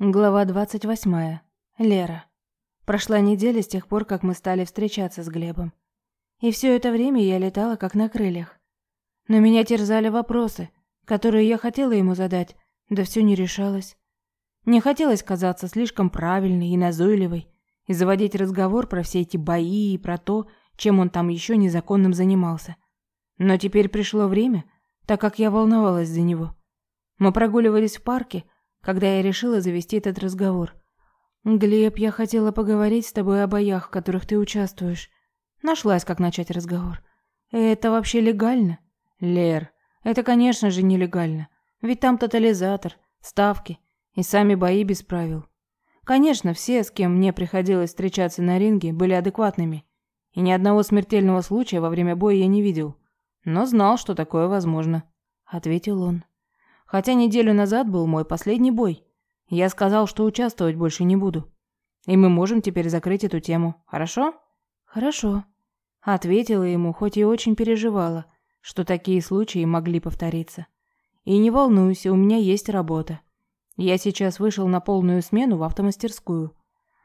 Глава 28. Лера. Прошла неделя с тех пор, как мы стали встречаться с Глебом. И все это время я летала как на крыльях. Но меня терзали вопросы, которые я хотела ему задать, да все не решалось. Не хотелось казаться слишком правильной и назойливой и заводить разговор про все эти бои и про то, чем он там еще незаконным занимался. Но теперь пришло время, так как я волновалась за него. Мы прогуливались в парке, когда я решила завести этот разговор. «Глеб, я хотела поговорить с тобой о боях, в которых ты участвуешь». Нашлась, как начать разговор. «Это вообще легально?» «Лер, это, конечно же, нелегально. Ведь там тотализатор, ставки и сами бои без правил. Конечно, все, с кем мне приходилось встречаться на ринге, были адекватными. И ни одного смертельного случая во время боя я не видел. Но знал, что такое возможно», — ответил он. Хотя неделю назад был мой последний бой. Я сказал, что участвовать больше не буду. И мы можем теперь закрыть эту тему. Хорошо? Хорошо. Ответила ему, хоть и очень переживала, что такие случаи могли повториться. И не волнуйся, у меня есть работа. Я сейчас вышел на полную смену в автомастерскую.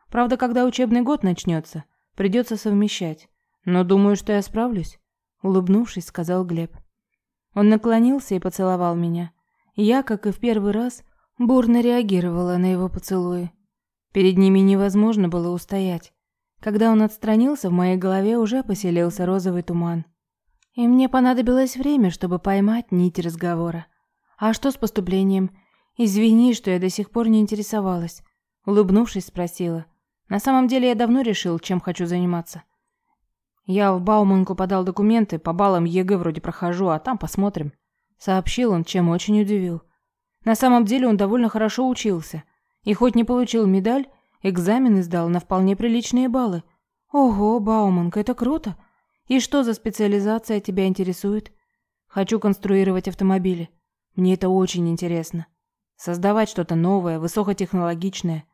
Правда, когда учебный год начнется, придется совмещать. Но думаю, что я справлюсь, улыбнувшись, сказал Глеб. Он наклонился и поцеловал меня. Я, как и в первый раз, бурно реагировала на его поцелуи. Перед ними невозможно было устоять. Когда он отстранился, в моей голове уже поселился розовый туман. И мне понадобилось время, чтобы поймать нить разговора. «А что с поступлением? Извини, что я до сих пор не интересовалась». Улыбнувшись, спросила. «На самом деле я давно решил, чем хочу заниматься. Я в Бауманку подал документы, по баллам ЕГЭ вроде прохожу, а там посмотрим» сообщил он, чем очень удивил. На самом деле он довольно хорошо учился. И хоть не получил медаль, экзамены сдал на вполне приличные баллы. Ого, Бауманка, это круто. И что за специализация тебя интересует? Хочу конструировать автомобили. Мне это очень интересно. Создавать что-то новое, высокотехнологичное.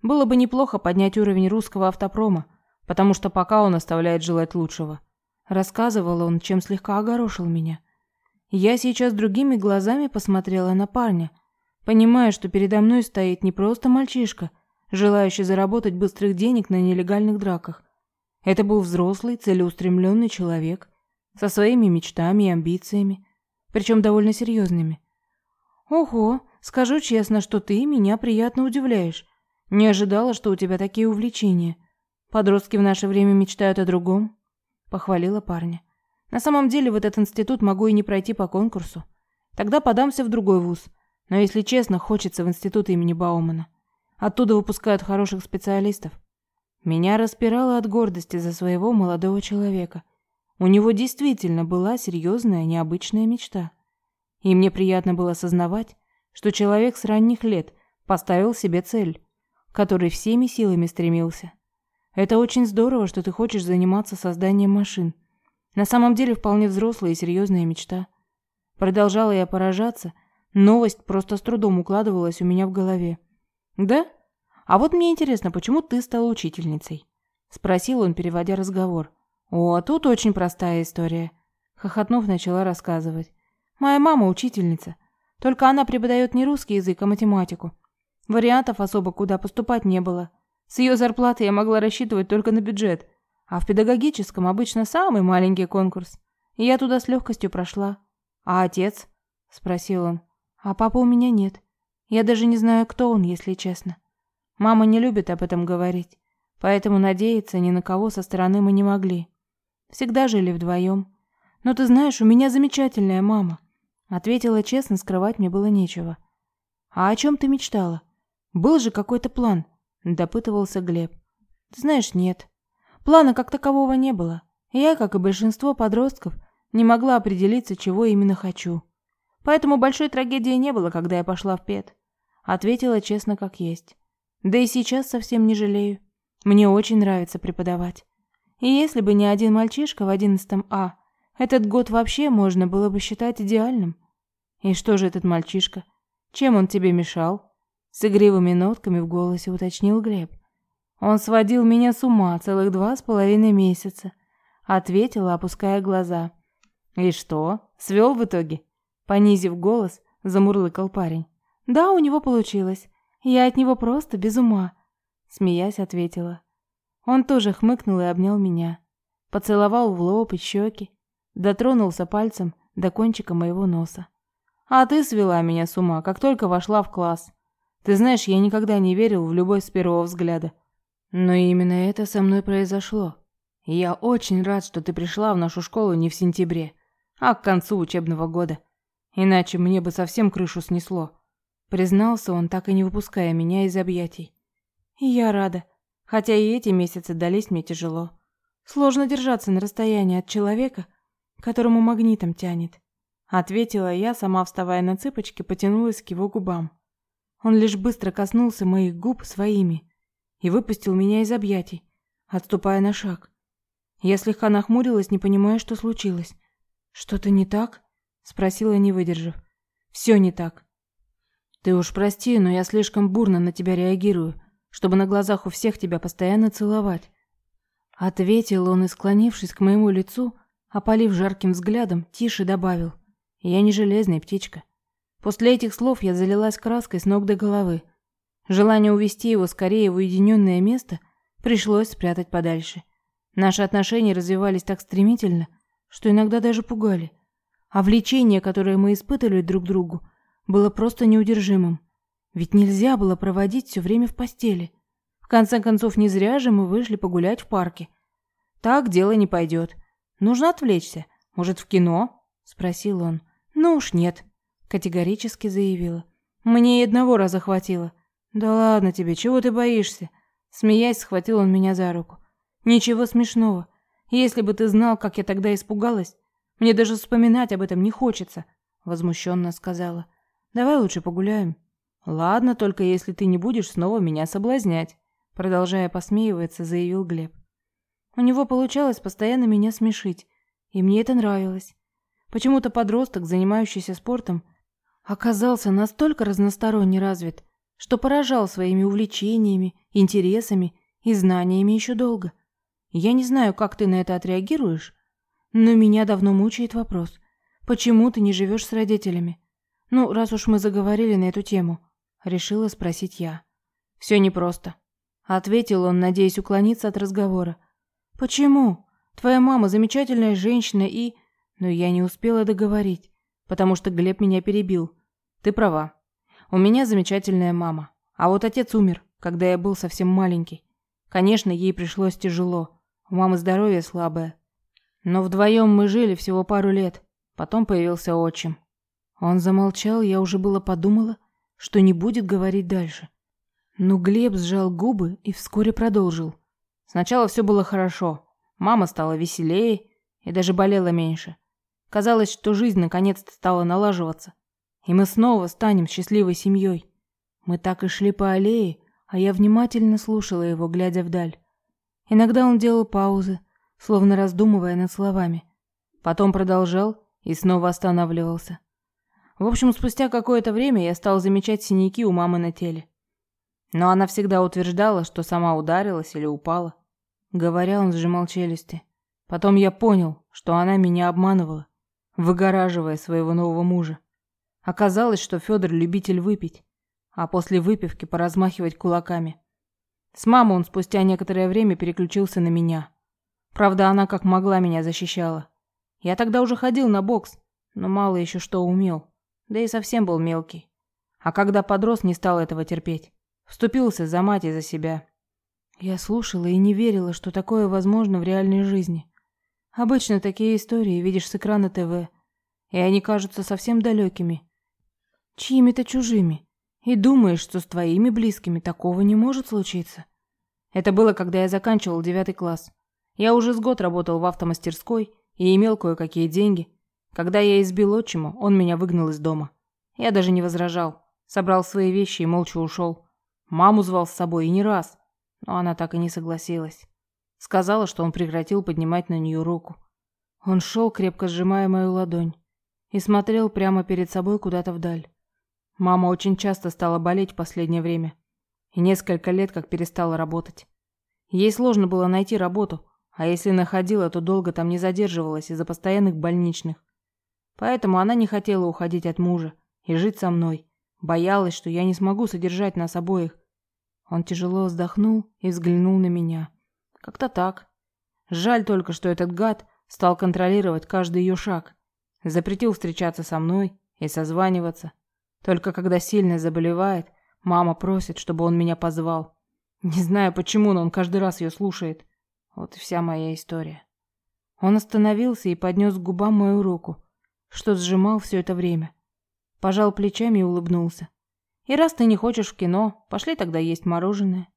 Было бы неплохо поднять уровень русского автопрома, потому что пока он оставляет желать лучшего. Рассказывал он, чем слегка огорошил меня. Я сейчас другими глазами посмотрела на парня, понимая, что передо мной стоит не просто мальчишка, желающий заработать быстрых денег на нелегальных драках. Это был взрослый, целеустремленный человек со своими мечтами и амбициями, причем довольно серьезными. Ого, скажу честно, что ты меня приятно удивляешь. Не ожидала, что у тебя такие увлечения. Подростки в наше время мечтают о другом, похвалила парня. На самом деле в этот институт могу и не пройти по конкурсу. Тогда подамся в другой вуз. Но если честно, хочется в институт имени Баумана. Оттуда выпускают хороших специалистов. Меня распирало от гордости за своего молодого человека. У него действительно была серьезная, необычная мечта. И мне приятно было осознавать, что человек с ранних лет поставил себе цель, которой всеми силами стремился. Это очень здорово, что ты хочешь заниматься созданием машин – на самом деле вполне взрослая и серьезная мечта. Продолжала я поражаться, новость просто с трудом укладывалась у меня в голове. «Да? А вот мне интересно, почему ты стала учительницей?» Спросил он, переводя разговор. «О, тут очень простая история». Хохотнув, начала рассказывать. «Моя мама учительница. Только она преподает не русский язык, а математику. Вариантов особо куда поступать не было. С ее зарплаты я могла рассчитывать только на бюджет. А в педагогическом обычно самый маленький конкурс. И я туда с легкостью прошла. А отец? Спросил он. А папа у меня нет. Я даже не знаю, кто он, если честно. Мама не любит об этом говорить. Поэтому надеяться ни на кого со стороны мы не могли. Всегда жили вдвоем. Но ты знаешь, у меня замечательная мама. Ответила честно, скрывать мне было нечего. А о чем ты мечтала? Был же какой-то план, допытывался Глеб. Ты знаешь, нет. Плана как такового не было. Я, как и большинство подростков, не могла определиться, чего именно хочу. Поэтому большой трагедии не было, когда я пошла в ПЕД. Ответила честно, как есть. Да и сейчас совсем не жалею. Мне очень нравится преподавать. И если бы не один мальчишка в одиннадцатом А, этот год вообще можно было бы считать идеальным. И что же этот мальчишка? Чем он тебе мешал? С игривыми нотками в голосе уточнил Глеб. Он сводил меня с ума целых два с половиной месяца, ответила, опуская глаза. И что? Свел в итоге? Понизив голос, замурлыкал парень. Да, у него получилось. Я от него просто без ума, смеясь, ответила. Он тоже хмыкнул и обнял меня, поцеловал в лоб и щеки, дотронулся пальцем до кончика моего носа. А ты свела меня с ума, как только вошла в класс. Ты знаешь, я никогда не верил в любовь с первого взгляда. Но именно это со мной произошло. Я очень рад, что ты пришла в нашу школу не в сентябре, а к концу учебного года. Иначе мне бы совсем крышу снесло. Признался он, так и не выпуская меня из объятий. Я рада, хотя и эти месяцы дались мне тяжело. Сложно держаться на расстоянии от человека, которому магнитом тянет. Ответила я, сама вставая на цыпочки, потянулась к его губам. Он лишь быстро коснулся моих губ своими и выпустил меня из объятий, отступая на шаг. Я слегка нахмурилась, не понимая, что случилось. «Что-то не так?» — спросила, не выдержав. «Все не так. Ты уж прости, но я слишком бурно на тебя реагирую, чтобы на глазах у всех тебя постоянно целовать». Ответил он и, склонившись к моему лицу, опалив жарким взглядом, тише добавил. «Я не железная птичка. После этих слов я залилась краской с ног до головы. Желание увести его скорее в уединенное место пришлось спрятать подальше. Наши отношения развивались так стремительно, что иногда даже пугали. А влечение, которое мы испытывали друг к другу, было просто неудержимым. Ведь нельзя было проводить все время в постели. В конце концов, не зря же мы вышли погулять в парке. Так дело не пойдет. Нужно отвлечься. Может, в кино? Спросил он. Ну уж нет, категорически заявила. Мне и одного раза хватило. Да ладно тебе, чего ты боишься? Смеясь, схватил он меня за руку. Ничего смешного. Если бы ты знал, как я тогда испугалась, мне даже вспоминать об этом не хочется, возмущенно сказала. Давай лучше погуляем. Ладно, только если ты не будешь снова меня соблазнять, продолжая посмеиваться, заявил Глеб. У него получалось постоянно меня смешить, и мне это нравилось. Почему-то подросток, занимающийся спортом, оказался настолько разносторонне развит, что поражал своими увлечениями, интересами и знаниями еще долго. Я не знаю, как ты на это отреагируешь, но меня давно мучает вопрос, почему ты не живешь с родителями? Ну, раз уж мы заговорили на эту тему, решила спросить я. Все непросто, ответил он, надеясь уклониться от разговора. Почему? Твоя мама замечательная женщина и... Но я не успела договорить, потому что Глеб меня перебил. Ты права. У меня замечательная мама. А вот отец умер, когда я был совсем маленький. Конечно, ей пришлось тяжело. У мамы здоровье слабое. Но вдвоем мы жили всего пару лет. Потом появился отчим. Он замолчал, я уже было подумала, что не будет говорить дальше. Но Глеб сжал губы и вскоре продолжил. Сначала все было хорошо. Мама стала веселее и даже болела меньше. Казалось, что жизнь наконец-то стала налаживаться. И мы снова станем счастливой семьей. Мы так и шли по аллее, а я внимательно слушала его, глядя вдаль. Иногда он делал паузы, словно раздумывая над словами. Потом продолжал и снова останавливался. В общем, спустя какое-то время я стал замечать синяки у мамы на теле. Но она всегда утверждала, что сама ударилась или упала. Говоря, он сжимал челюсти. Потом я понял, что она меня обманывала, выгораживая своего нового мужа. Оказалось, что Федор любитель выпить, а после выпивки поразмахивать кулаками. С мамой он спустя некоторое время переключился на меня. Правда, она как могла меня защищала. Я тогда уже ходил на бокс, но мало еще что умел. Да и совсем был мелкий. А когда подрос, не стал этого терпеть. Вступился за мать и за себя. Я слушала и не верила, что такое возможно в реальной жизни. Обычно такие истории видишь с экрана ТВ, и они кажутся совсем далекими. Чьими-то чужими и думаешь, что с твоими близкими такого не может случиться. Это было, когда я заканчивал девятый класс. Я уже с год работал в автомастерской и имел кое-какие деньги. Когда я избил отчима, он меня выгнал из дома. Я даже не возражал. Собрал свои вещи и молча ушел. Маму звал с собой и не раз, но она так и не согласилась. Сказала, что он прекратил поднимать на нее руку. Он шел, крепко сжимая мою ладонь, и смотрел прямо перед собой куда-то вдаль. Мама очень часто стала болеть в последнее время. И несколько лет как перестала работать. Ей сложно было найти работу, а если находила, то долго там не задерживалась из-за постоянных больничных. Поэтому она не хотела уходить от мужа и жить со мной, Боялась, что я не смогу содержать нас обоих. Он тяжело вздохнул и взглянул на меня. Как-то так. Жаль только, что этот гад стал контролировать каждый ее шаг. Запретил встречаться со мной и созваниваться. Только когда сильно заболевает, мама просит, чтобы он меня позвал. Не знаю почему, но он каждый раз ее слушает. Вот и вся моя история. Он остановился и поднес к губам мою руку, что сжимал все это время. Пожал плечами и улыбнулся. И раз ты не хочешь в кино, пошли тогда есть мороженое.